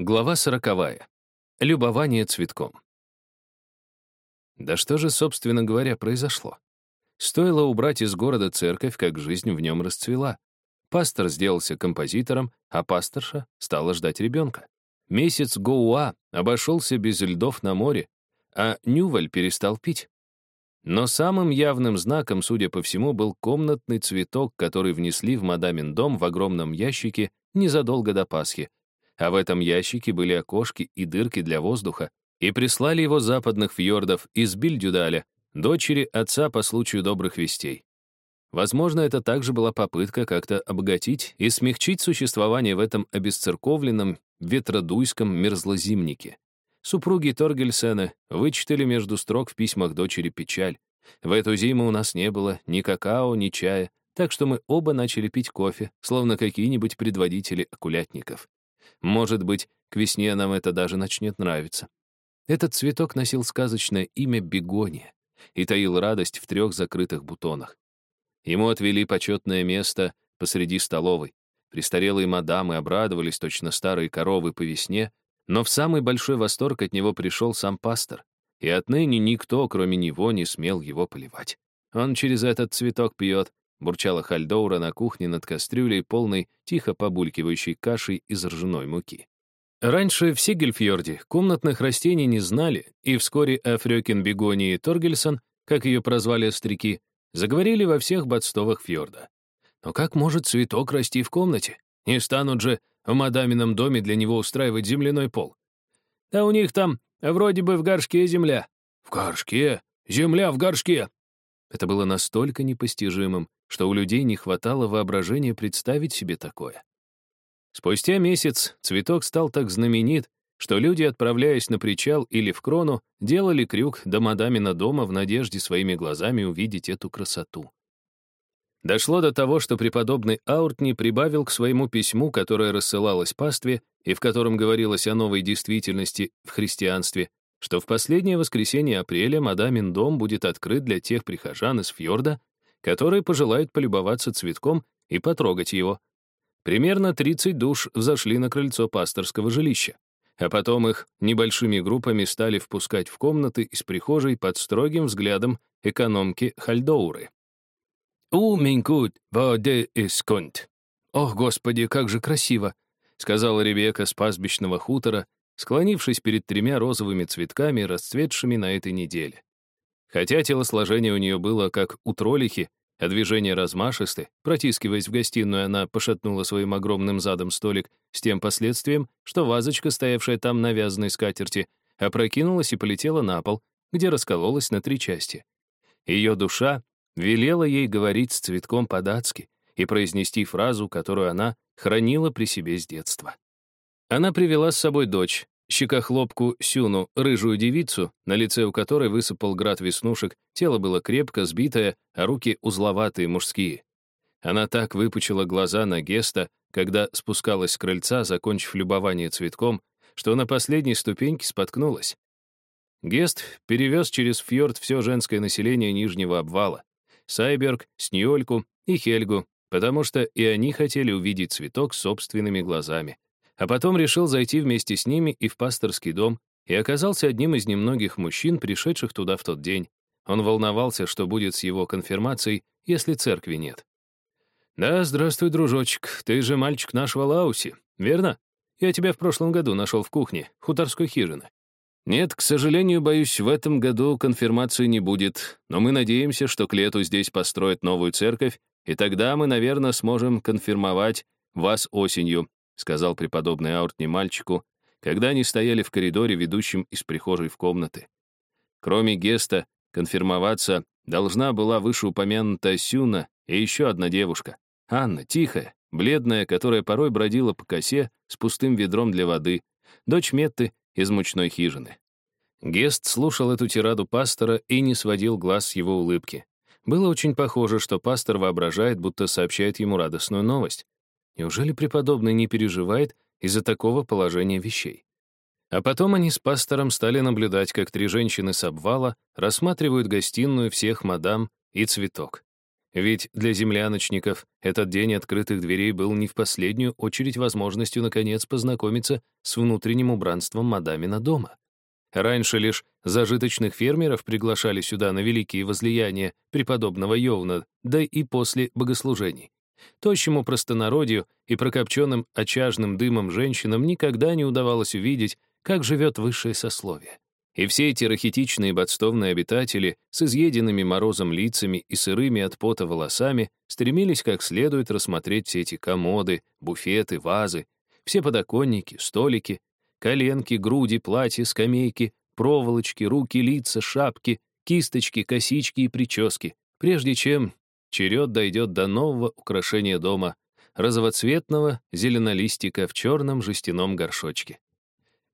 Глава сороковая. Любование цветком. Да что же, собственно говоря, произошло? Стоило убрать из города церковь, как жизнь в нем расцвела. Пастор сделался композитором, а пасторша стала ждать ребенка. Месяц Гоуа обошелся без льдов на море, а Нюваль перестал пить. Но самым явным знаком, судя по всему, был комнатный цветок, который внесли в мадамин дом в огромном ящике незадолго до Пасхи, а в этом ящике были окошки и дырки для воздуха, и прислали его западных фьордов из Бильдюдаля, дочери отца по случаю добрых вестей. Возможно, это также была попытка как-то обогатить и смягчить существование в этом обесцерковленном ветродуйском мерзлозимнике. Супруги Торгельсена вычитали между строк в письмах дочери печаль. В эту зиму у нас не было ни какао, ни чая, так что мы оба начали пить кофе, словно какие-нибудь предводители окулятников. Может быть, к весне нам это даже начнет нравиться. Этот цветок носил сказочное имя бегония и таил радость в трех закрытых бутонах. Ему отвели почетное место посреди столовой. Престарелые мадамы обрадовались точно старые коровы по весне, но в самый большой восторг от него пришел сам пастор, и отныне никто, кроме него, не смел его поливать. Он через этот цветок пьет, бурчала Хальдоура на кухне над кастрюлей, полной тихо побулькивающей кашей из ржаной муки. Раньше в Сигельфьорде комнатных растений не знали, и вскоре о Фрёкин Бегонии Торгельсон, как ее прозвали остряки, заговорили во всех бадстовых фьорда. Но как может цветок расти в комнате? Не станут же в мадамином доме для него устраивать земляной пол. Да у них там вроде бы в горшке земля. В горшке? Земля в горшке! Это было настолько непостижимым, что у людей не хватало воображения представить себе такое. Спустя месяц цветок стал так знаменит, что люди, отправляясь на причал или в крону, делали крюк до мадамина дома в надежде своими глазами увидеть эту красоту. Дошло до того, что преподобный Ауртни прибавил к своему письму, которое рассылалось пастве и в котором говорилось о новой действительности в христианстве, что в последнее воскресенье апреля мадамин дом будет открыт для тех прихожан из фьорда, которые пожелают полюбоваться цветком и потрогать его. Примерно 30 душ взошли на крыльцо пасторского жилища, а потом их небольшими группами стали впускать в комнаты из прихожей под строгим взглядом экономки Хальдоуры. «У, минькут, воде исконт!» «Ох, господи, как же красиво!» — сказала Ребекка с пастбищного хутора, склонившись перед тремя розовыми цветками, расцветшими на этой неделе. Хотя телосложение у нее было как у троллихи, а движения размашисты, протискиваясь в гостиную, она пошатнула своим огромным задом столик с тем последствием, что вазочка, стоявшая там на вязаной скатерти, опрокинулась и полетела на пол, где раскололась на три части. Ее душа велела ей говорить с цветком по-датски и произнести фразу, которую она хранила при себе с детства. Она привела с собой дочь, щекохлопку Сюну, рыжую девицу, на лице у которой высыпал град веснушек, тело было крепко сбитое, а руки узловатые, мужские. Она так выпучила глаза на Геста, когда спускалась с крыльца, закончив любование цветком, что на последней ступеньке споткнулась. Гест перевез через фьорд все женское население Нижнего обвала. Сайберг, Сньольку и Хельгу, потому что и они хотели увидеть цветок собственными глазами а потом решил зайти вместе с ними и в пасторский дом, и оказался одним из немногих мужчин, пришедших туда в тот день. Он волновался, что будет с его конфирмацией, если церкви нет. «Да, здравствуй, дружочек, ты же мальчик нашего Лауси, верно? Я тебя в прошлом году нашел в кухне, хуторской хижины. Нет, к сожалению, боюсь, в этом году конфирмации не будет, но мы надеемся, что к лету здесь построят новую церковь, и тогда мы, наверное, сможем конфирмовать вас осенью, — сказал преподобный Ауртни мальчику, когда они стояли в коридоре, ведущем из прихожей в комнаты. Кроме Геста, конфирмоваться должна была вышеупомянутая Сюна и еще одна девушка. Анна, тихая, бледная, которая порой бродила по косе с пустым ведром для воды, дочь Метты из мучной хижины. Гест слушал эту тираду пастора и не сводил глаз с его улыбки. Было очень похоже, что пастор воображает, будто сообщает ему радостную новость. Неужели преподобный не переживает из-за такого положения вещей? А потом они с пастором стали наблюдать, как три женщины с обвала рассматривают гостиную всех мадам и цветок. Ведь для земляночников этот день открытых дверей был не в последнюю очередь возможностью, наконец, познакомиться с внутренним убранством мадамина дома. Раньше лишь зажиточных фермеров приглашали сюда на великие возлияния преподобного Йовна, да и после богослужений. Тощему простонародью и прокопченным очажным дымом женщинам никогда не удавалось увидеть, как живет высшее сословие. И все эти рахитичные бодстовные обитатели с изъеденными морозом лицами и сырыми от пота волосами стремились как следует рассмотреть все эти комоды, буфеты, вазы, все подоконники, столики, коленки, груди, платья, скамейки, проволочки, руки, лица, шапки, кисточки, косички и прически, прежде чем черед дойдет до нового украшения дома, розовоцветного зеленолистика в черном жестяном горшочке.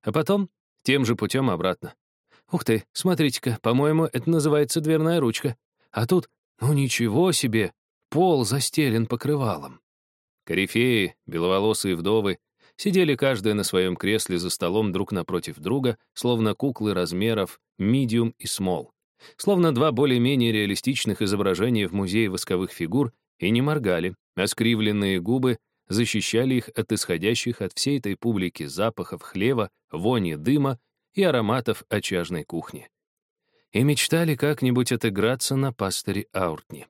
А потом тем же путем обратно. Ух ты, смотрите-ка, по-моему, это называется дверная ручка. А тут, ну ничего себе, пол застелен покрывалом. Корифеи, беловолосые вдовы, сидели каждая на своем кресле за столом друг напротив друга, словно куклы размеров medium и small. Словно два более-менее реалистичных изображения в музее восковых фигур и не моргали, а скривленные губы защищали их от исходящих от всей этой публики запахов хлева, вони, дыма и ароматов очажной кухни. И мечтали как-нибудь отыграться на пастыре Ауртни.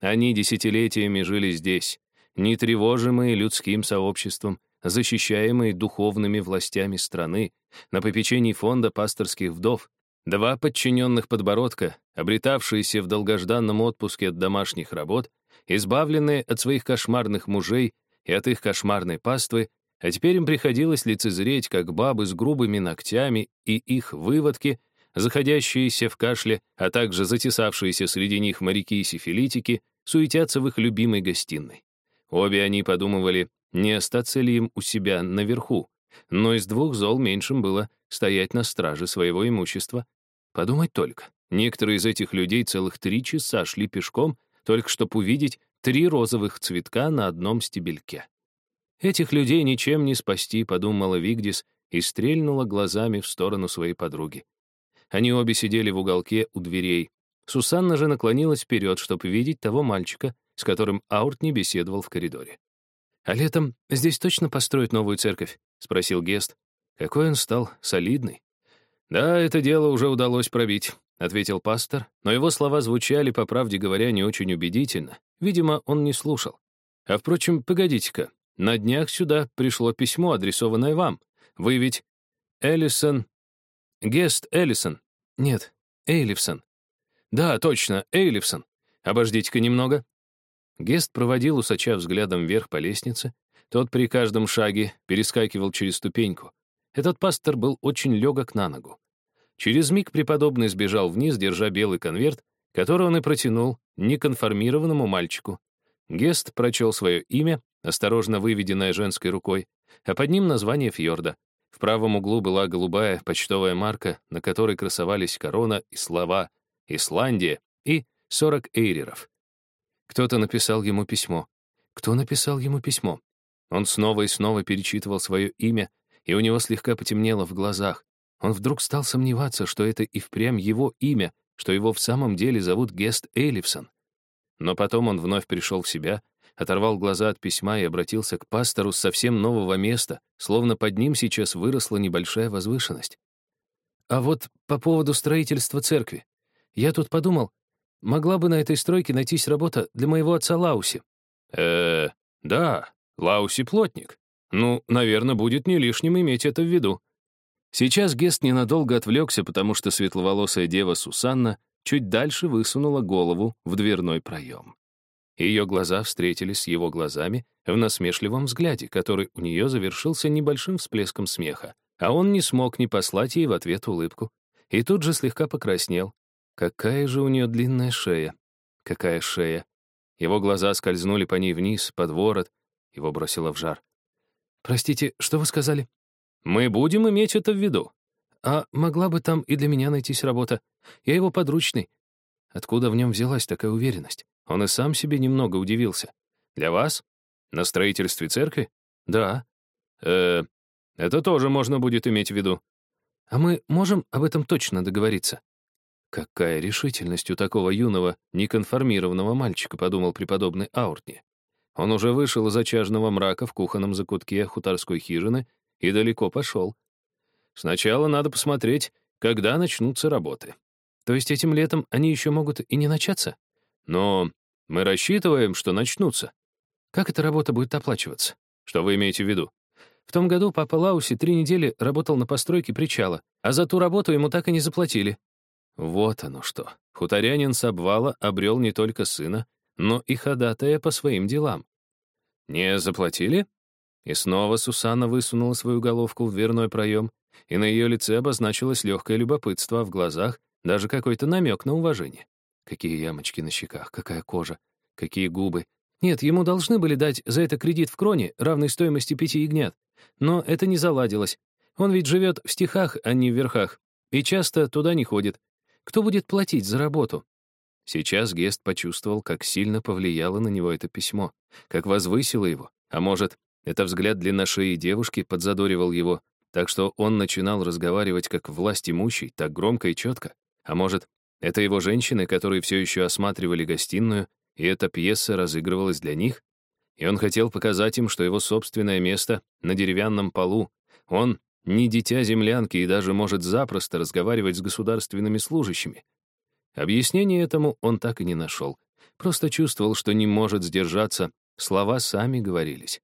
Они десятилетиями жили здесь, нетревожимые людским сообществом, защищаемые духовными властями страны, на попечении фонда пасторских вдов, два подчиненных подбородка, обретавшиеся в долгожданном отпуске от домашних работ, избавленные от своих кошмарных мужей и от их кошмарной паствы, а теперь им приходилось лицезреть, как бабы с грубыми ногтями и их выводки, заходящиеся в кашле, а также затесавшиеся среди них моряки и сифилитики, суетятся в их любимой гостиной. Обе они подумывали, не остаться ли им у себя наверху, но из двух зол меньшим было стоять на страже своего имущества. Подумать только, некоторые из этих людей целых три часа шли пешком, только чтобы увидеть три розовых цветка на одном стебельке. Этих людей ничем не спасти, подумала Вигдис и стрельнула глазами в сторону своей подруги. Они обе сидели в уголке у дверей. Сусанна же наклонилась вперед, чтобы видеть того мальчика, с которым Аурт не беседовал в коридоре. «А летом здесь точно построят новую церковь?» — спросил Гест. Какой он стал солидный. «Да, это дело уже удалось пробить», — ответил пастор, но его слова звучали, по правде говоря, не очень убедительно. Видимо, он не слушал. «А впрочем, погодите-ка, на днях сюда пришло письмо, адресованное вам. Вы ведь Эллисон... Гест Эллисон. Нет, Эйлифсон. Да, точно, Эйлифсон. Обождите-ка немного. Гест проводил усача взглядом вверх по лестнице. Тот при каждом шаге перескакивал через ступеньку. Этот пастор был очень легок на ногу. Через миг преподобный сбежал вниз, держа белый конверт, который он и протянул неконформированному мальчику. Гест прочел свое имя, осторожно выведенное женской рукой, а под ним название фьорда. В правом углу была голубая почтовая марка, на которой красовались корона и слова «Исландия» и «40 эйреров». Кто-то написал ему письмо. Кто написал ему письмо? Он снова и снова перечитывал свое имя, и у него слегка потемнело в глазах. Он вдруг стал сомневаться, что это и впрямь его имя, что его в самом деле зовут Гест Эйлифсон. Но потом он вновь пришел в себя, оторвал глаза от письма и обратился к пастору с совсем нового места, словно под ним сейчас выросла небольшая возвышенность. «А вот по поводу строительства церкви. Я тут подумал, могла бы на этой стройке найтись работа для моего отца Лауси». «Э, да, Лауси плотник. Ну, наверное, будет не лишним иметь это в виду». Сейчас Гест ненадолго отвлекся, потому что светловолосая дева Сусанна чуть дальше высунула голову в дверной проем. Ее глаза встретились с его глазами в насмешливом взгляде, который у нее завершился небольшим всплеском смеха, а он не смог не послать ей в ответ улыбку. И тут же слегка покраснел. Какая же у нее длинная шея. Какая шея. Его глаза скользнули по ней вниз, под ворот. Его бросило в жар. «Простите, что вы сказали?» «Мы будем иметь это в виду. А могла бы там и для меня найтись работа. Я его подручный. Откуда в нем взялась такая уверенность? Он и сам себе немного удивился. Для вас? На строительстве церкви? Да. Э, это тоже можно будет иметь в виду. А мы можем об этом точно договориться? Какая решительность у такого юного, неконформированного мальчика, подумал преподобный Ауртни. Он уже вышел из очажного мрака в кухонном закутке хуторской хижины и далеко пошел. Сначала надо посмотреть, когда начнутся работы. То есть этим летом они еще могут и не начаться? Но мы рассчитываем, что начнутся. Как эта работа будет оплачиваться? Что вы имеете в виду? В том году папа Лауси три недели работал на постройке причала, а за ту работу ему так и не заплатили. Вот оно что. Хуторянин с обвала обрел не только сына, но и ходатая по своим делам. «Не заплатили?» И снова Сусанна высунула свою головку в дверной проем, и на ее лице обозначилось легкое любопытство, а в глазах даже какой-то намек на уважение. Какие ямочки на щеках, какая кожа, какие губы. Нет, ему должны были дать за это кредит в кроне, равной стоимости пяти ягнят. Но это не заладилось. Он ведь живет в стихах, а не в верхах, и часто туда не ходит. Кто будет платить за работу? Сейчас Гест почувствовал, как сильно повлияло на него это письмо, как возвысило его. А может, это взгляд длинношеи девушки подзадоривал его, так что он начинал разговаривать как власть имущий, так громко и четко. А может, это его женщины, которые все еще осматривали гостиную, и эта пьеса разыгрывалась для них? И он хотел показать им, что его собственное место на деревянном полу. Он не дитя землянки и даже может запросто разговаривать с государственными служащими. Объяснение этому он так и не нашел. Просто чувствовал, что не может сдержаться. Слова сами говорились.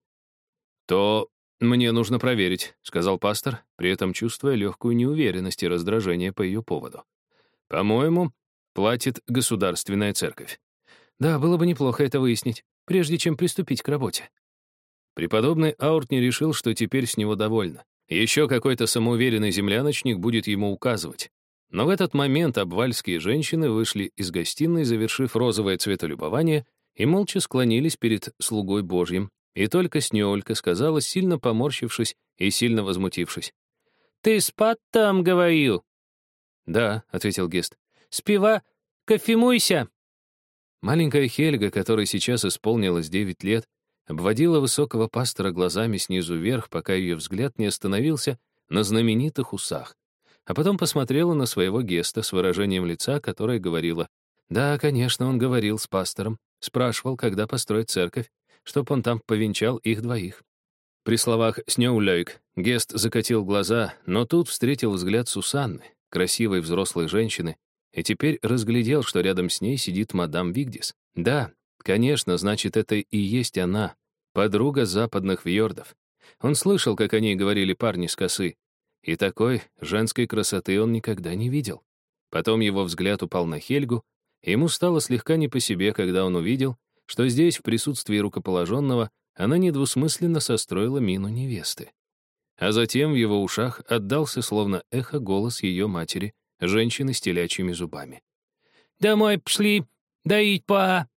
«То мне нужно проверить», — сказал пастор, при этом чувствуя легкую неуверенность и раздражение по ее поводу. «По-моему, платит государственная церковь». «Да, было бы неплохо это выяснить, прежде чем приступить к работе». Преподобный Ауртни решил, что теперь с него довольно. Еще какой-то самоуверенный земляночник будет ему указывать. Но в этот момент обвальские женщины вышли из гостиной, завершив розовое цветолюбование, и молча склонились перед слугой Божьим, и только Снеолька сказала, сильно поморщившись и сильно возмутившись. «Ты спать там, говорил?» «Да», — ответил Гест. «Спива, кофемуйся!» Маленькая Хельга, которой сейчас исполнилось девять лет, обводила высокого пастора глазами снизу вверх, пока ее взгляд не остановился на знаменитых усах, а потом посмотрела на своего геста с выражением лица, которое говорило, «Да, конечно, он говорил с пастором, спрашивал, когда построить церковь, чтоб он там повенчал их двоих». При словах «Снеулёйк» Гест закатил глаза, но тут встретил взгляд Сусанны, красивой взрослой женщины, и теперь разглядел, что рядом с ней сидит мадам Вигдис. Да, конечно, значит, это и есть она, подруга западных вьордов. Он слышал, как о ней говорили парни с косы, и такой женской красоты он никогда не видел. Потом его взгляд упал на Хельгу, и ему стало слегка не по себе, когда он увидел, что здесь, в присутствии рукоположенного, она недвусмысленно состроила мину невесты. А затем в его ушах отдался словно эхо голос ее матери, женщины с телячьими зубами. «Домой пошли, доить па!»